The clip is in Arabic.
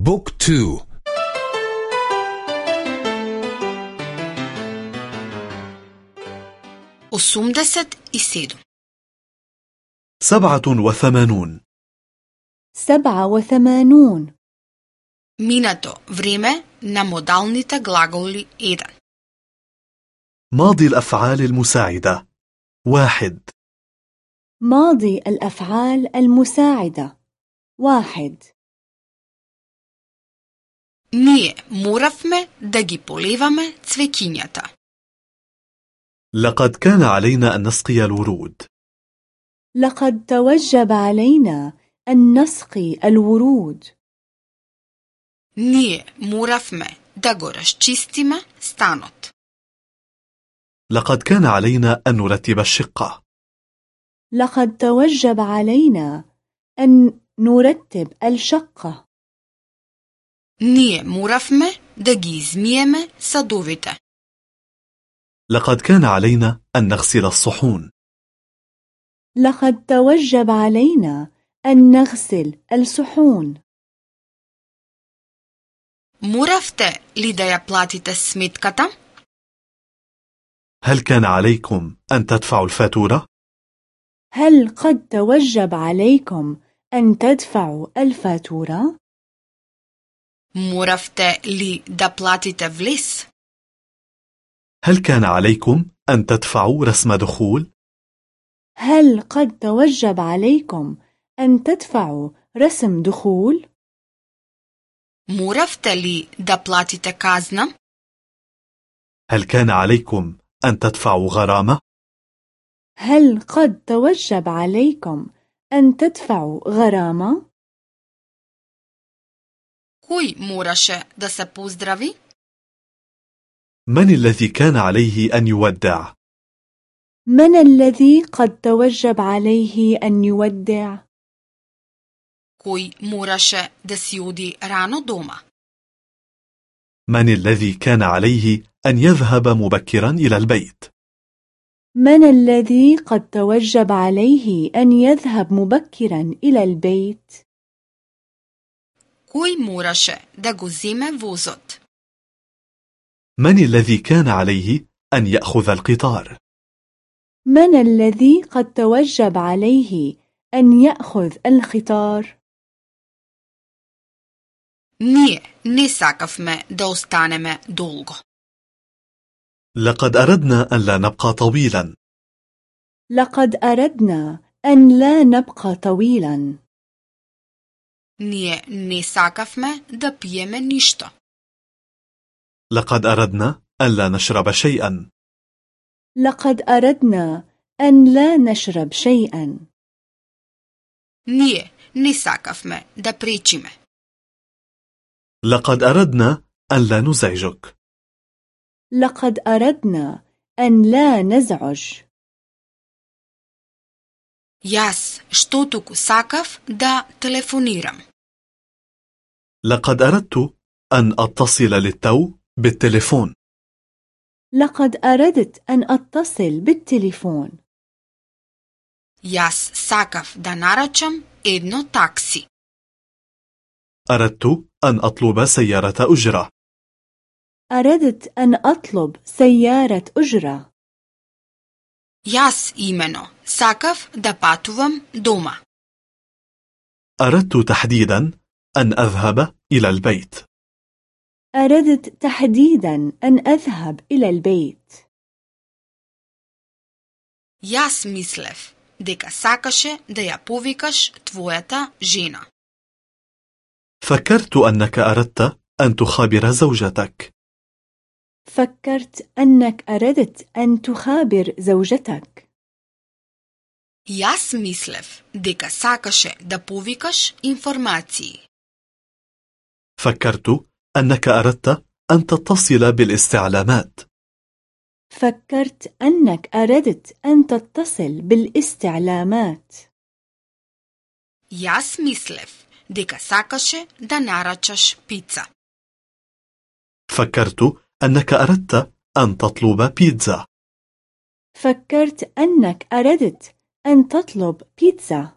بوك تو أسمدست إسيدم سبعة وثمانون سبعة وثمانون Минато време на модалните глаголи 1. ماضي الأفعال المساعدة واحد ماضي الأفعال المساعدة واحد Ние моравме да ги поливаме цвеќињата. لقد كان علينا أن نسقي الورود لقد توجب علينا أن نسقي الورود Ние моравме да го расчистиме станот. لقد كان علينا أن نرتب الشقة لقد توجب علينا أن نرتب الشقة Ние моравме да ги измиеме садовите. لقد كان علينا أن نغسل الصحون لقد توجب علينا أن نغسل الصحون Моравте ли да ја платите сметката? هل كان عليكم أن تدفعوا الفاتورة؟ هل قد توجب عليكم أن تدفعوا الفاتورة؟ Moravte li da platite vlis? هل كان عليكم أن تدفعوا رسم دخول؟ هل قد توجب عليكم أن تدفعوا رسم دخول؟ Moravte li da platite kazna? هل كان عليكم أن تدفعوا غرامة؟ هل قد توجب عليكم أن تدفعوا غرامة؟ كوي moraše دا se من الذي كان عليه أن يودع؟ من الذي قد توجب عليه أن يودع؟ كوي moraše دا سيودي رانو دوما؟ من الذي كان عليه أن يذهب مبكرا إلى البيت؟ من الذي قد توجب عليه أن يذهب مبكرا إلى البيت؟ Кој мораше да го земе возот? من الذي كان عليه أن يأخذ القطار؟ من الذي قد توجب عليه أن يأخذ الخطار؟ Ние не сакавме да останеме долго. لقد أردنا أن لا نبقى طويلا لقد أردنا أن لا نبقى طويلا Ние не сакавме да пиеме ништо. لقد أردنا أن لا نشرب شيئا لقد أردنا أن لا نشرب شيئا Ние не сакавме да пречиме. لقد أردنا أن لا نزعجك لقد أردنا أن لا نزعج Јас што туку сакав да телефонирам. لقد أردت أن أتصل للتو بالتليفون لقد أردت أن أتصل بالتليفون Јас сакав да нарачам едно такси. أردت أن أطلب سيارة أجرة أردت أن أطلب سيارة أجرة Јас имено сакав да патувам дома. أردت تحديدا أن أذهب إلى البيت أردت تحديدا أن أذهب إلى البيت Јас мислев дека сакаше да ја повикаш твојата жена. فكرت أنك أردت أن تخابر زوجتك فكرت أنك أردت أن تخابر زوجتك Јас мислев дека сакаше да повикаш информации. فكرت أنك أردت أن تتصل بالاستعلامات فكرت أنك أردت أن تتصل بالاستعلامات Јас мислев дека сакаше да нарачаш пица. فكرت أنك أردت أن تطلب بيتزا. فكرت أنك أردت أن تطلب بيتزا.